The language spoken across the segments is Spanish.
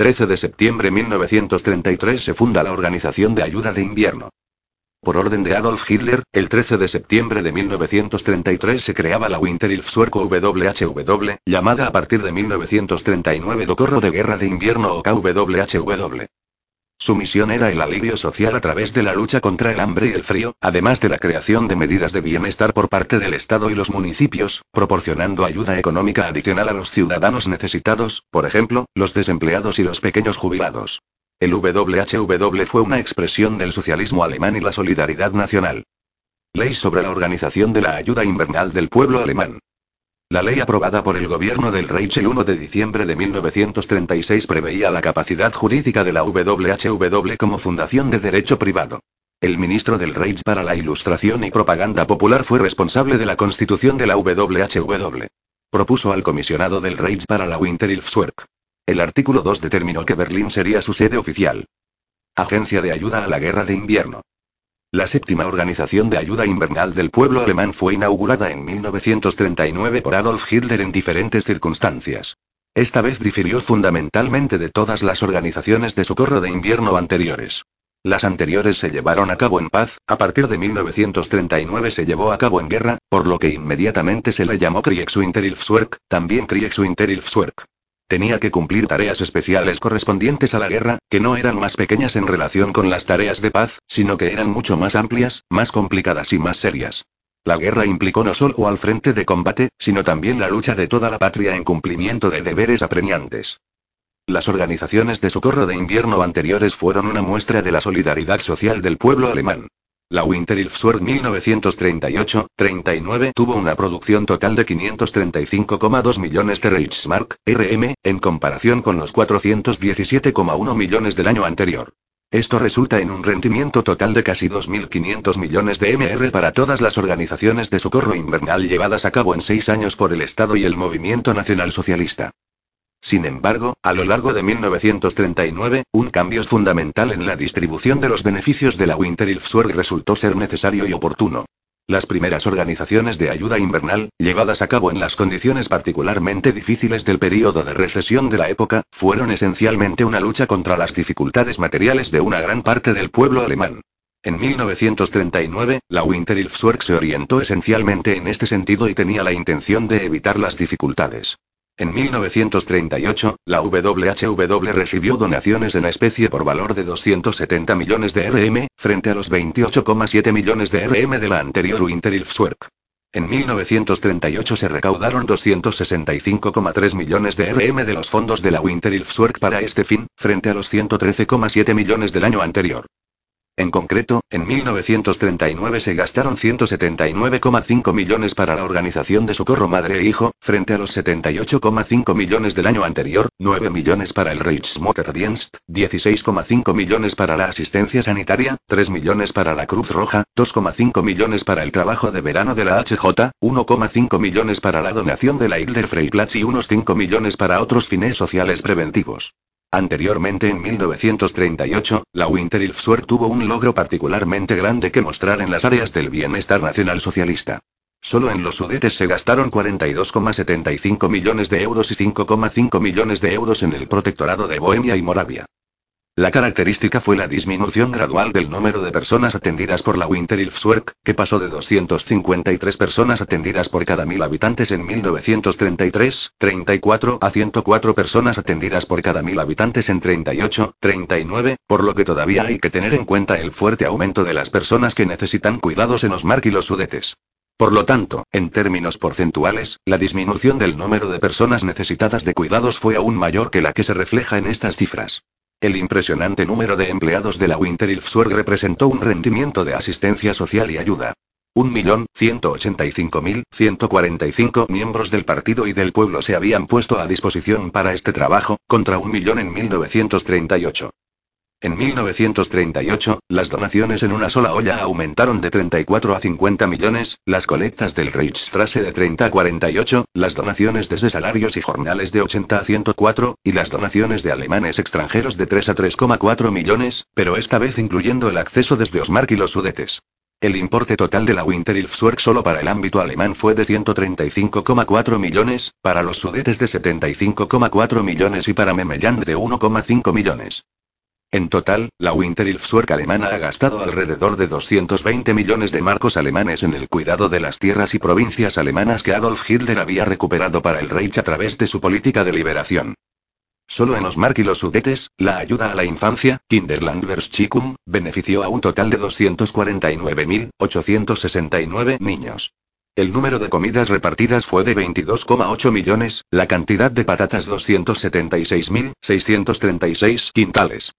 13 de septiembre 1933 se funda la Organización de Ayuda de Invierno. Por orden de Adolf Hitler, el 13 de septiembre de 1933 se creaba la Winterhilfswerke WHW, llamada a partir de 1939 Docorro de Guerra de Invierno o KWHW. Su misión era el alivio social a través de la lucha contra el hambre y el frío, además de la creación de medidas de bienestar por parte del Estado y los municipios, proporcionando ayuda económica adicional a los ciudadanos necesitados, por ejemplo, los desempleados y los pequeños jubilados. El WHW fue una expresión del socialismo alemán y la solidaridad nacional. Ley sobre la organización de la ayuda invernal del pueblo alemán. La ley aprobada por el gobierno del Reich el 1 de diciembre de 1936 preveía la capacidad jurídica de la WHW como fundación de derecho privado. El ministro del Reich para la Ilustración y Propaganda Popular fue responsable de la constitución de la WHW. Propuso al comisionado del Reich para la Winterhilfswerk. El artículo 2 determinó que Berlín sería su sede oficial. Agencia de Ayuda a la Guerra de Invierno. La séptima organización de ayuda invernal del pueblo alemán fue inaugurada en 1939 por Adolf Hitler en diferentes circunstancias. Esta vez difirió fundamentalmente de todas las organizaciones de socorro de invierno anteriores. Las anteriores se llevaron a cabo en paz, a partir de 1939 se llevó a cabo en guerra, por lo que inmediatamente se le llamó Kriegswinterhilfswerk, también Kriegswinterhilfswerk. Tenía que cumplir tareas especiales correspondientes a la guerra, que no eran más pequeñas en relación con las tareas de paz, sino que eran mucho más amplias, más complicadas y más serias. La guerra implicó no solo al frente de combate, sino también la lucha de toda la patria en cumplimiento de deberes apremiantes. Las organizaciones de socorro de invierno anteriores fueron una muestra de la solidaridad social del pueblo alemán. La Winterhilfswerk 1938-39 tuvo una producción total de 535,2 millones de Reichsmark, RM, en comparación con los 417,1 millones del año anterior. Esto resulta en un rendimiento total de casi 2.500 millones de MR para todas las organizaciones de socorro invernal llevadas a cabo en seis años por el Estado y el Movimiento Nacional Socialista. Sin embargo, a lo largo de 1939, un cambio fundamental en la distribución de los beneficios de la Winterhilfswerk resultó ser necesario y oportuno. Las primeras organizaciones de ayuda invernal, llevadas a cabo en las condiciones particularmente difíciles del periodo de recesión de la época, fueron esencialmente una lucha contra las dificultades materiales de una gran parte del pueblo alemán. En 1939, la Winterhilfswerk se orientó esencialmente en este sentido y tenía la intención de evitar las dificultades. En 1938, la WHW recibió donaciones en especie por valor de 270 millones de RM, frente a los 28,7 millones de RM de la anterior Winterhilfswerk. En 1938 se recaudaron 265,3 millones de RM de los fondos de la Winterhilfswerk para este fin, frente a los 113,7 millones del año anterior. En concreto, en 1939 se gastaron 179,5 millones para la organización de socorro madre e hijo, frente a los 78,5 millones del año anterior, 9 millones para el Reichsmutterdienst, 16,5 millones para la asistencia sanitaria, 3 millones para la Cruz Roja, 2,5 millones para el trabajo de verano de la HJ, 1,5 millones para la donación de la Hilder Freiplatz y unos 5 millones para otros fines sociales preventivos. Anteriormente en 1938, la Winterhilfswerk tuvo un logro particularmente grande que mostrar en las áreas del bienestar nacional socialista. Solo en los Sudetes se gastaron 42,75 millones de euros y 5,5 millones de euros en el protectorado de Bohemia y Moravia. La característica fue la disminución gradual del número de personas atendidas por la Winterhilfswerk, que pasó de 253 personas atendidas por cada mil habitantes en 1933, 34 a 104 personas atendidas por cada mil habitantes en 38, 39, por lo que todavía hay que tener en cuenta el fuerte aumento de las personas que necesitan cuidados en Osmark y los Sudetes. Por lo tanto, en términos porcentuales, la disminución del número de personas necesitadas de cuidados fue aún mayor que la que se refleja en estas cifras. El impresionante número de empleados de la Winterhilfswerk representó un rendimiento de asistencia social y ayuda. 1.185.145 miembros del partido y del pueblo se habían puesto a disposición para este trabajo, contra un millón en 1938. En 1938, las donaciones en una sola olla aumentaron de 34 a 50 millones, las colectas del Reichstrasse de 30 a 48, las donaciones desde salarios y jornales de 80 a 104, y las donaciones de alemanes extranjeros de 3 a 3,4 millones, pero esta vez incluyendo el acceso desde Osmark y los Sudetes. El importe total de la Winterhilfswerk solo para el ámbito alemán fue de 135,4 millones, para los sudetes de 75,4 millones y para Memelland de 1,5 millones. En total, la Winterhilfswerk alemana ha gastado alrededor de 220 millones de marcos alemanes en el cuidado de las tierras y provincias alemanas que Adolf Hitler había recuperado para el Reich a través de su política de liberación. Solo en los Mark y los Sudetes, la ayuda a la infancia, Kinderlandverschickung, benefició a un total de 249.869 niños. El número de comidas repartidas fue de 22,8 millones, la cantidad de patatas 276.636 quintales.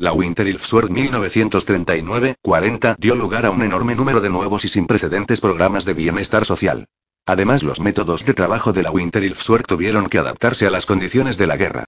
La Winterhilfswerk 1939-40 dio lugar a un enorme número de nuevos y sin precedentes programas de bienestar social. Además, los métodos de trabajo de la Winterhilfswerk tuvieron que adaptarse a las condiciones de la guerra.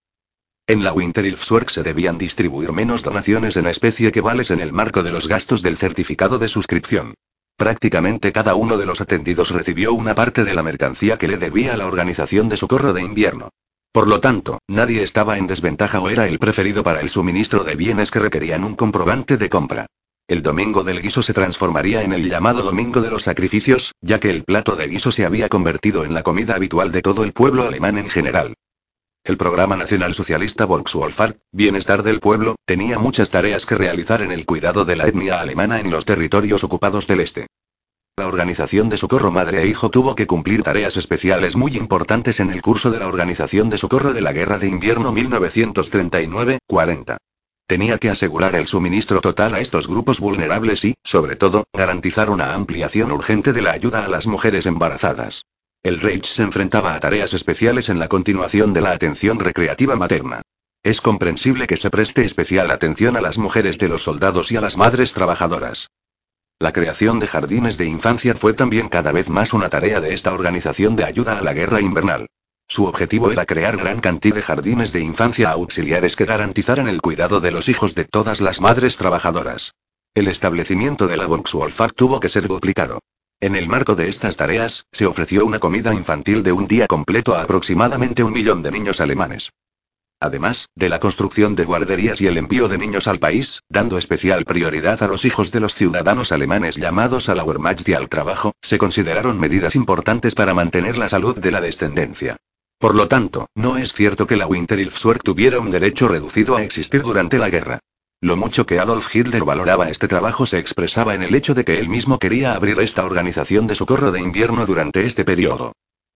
En la Winterhilfswerk se debían distribuir menos donaciones en especie que vales en el marco de los gastos del certificado de suscripción. Prácticamente cada uno de los atendidos recibió una parte de la mercancía que le debía a la organización de socorro de invierno. Por lo tanto, nadie estaba en desventaja o era el preferido para el suministro de bienes que requerían un comprobante de compra. El domingo del guiso se transformaría en el llamado Domingo de los Sacrificios, ya que el plato de guiso se había convertido en la comida habitual de todo el pueblo alemán en general. El programa nacional socialista Volkswohlfahrt, Bienestar del Pueblo, tenía muchas tareas que realizar en el cuidado de la etnia alemana en los territorios ocupados del este. La organización de socorro madre e hijo tuvo que cumplir tareas especiales muy importantes en el curso de la organización de socorro de la Guerra de Invierno 1939-40. Tenía que asegurar el suministro total a estos grupos vulnerables y, sobre todo, garantizar una ampliación urgente de la ayuda a las mujeres embarazadas. El Reich se enfrentaba a tareas especiales en la continuación de la atención recreativa materna. Es comprensible que se preste especial atención a las mujeres de los soldados y a las madres trabajadoras. La creación de jardines de infancia fue también cada vez más una tarea de esta organización de ayuda a la guerra invernal. Su objetivo era crear gran cantidad de jardines de infancia auxiliares que garantizaran el cuidado de los hijos de todas las madres trabajadoras. El establecimiento de la Volkswagen tuvo que ser duplicado. En el marco de estas tareas, se ofreció una comida infantil de un día completo a aproximadamente un millón de niños alemanes. Además, de la construcción de guarderías y el envío de niños al país, dando especial prioridad a los hijos de los ciudadanos alemanes llamados a la Wehrmacht y al trabajo, se consideraron medidas importantes para mantener la salud de la descendencia. Por lo tanto, no es cierto que la Winterhilfswerk tuviera un derecho reducido a existir durante la guerra. Lo mucho que Adolf Hitler valoraba este trabajo se expresaba en el hecho de que él mismo quería abrir esta organización de socorro de invierno durante este periodo.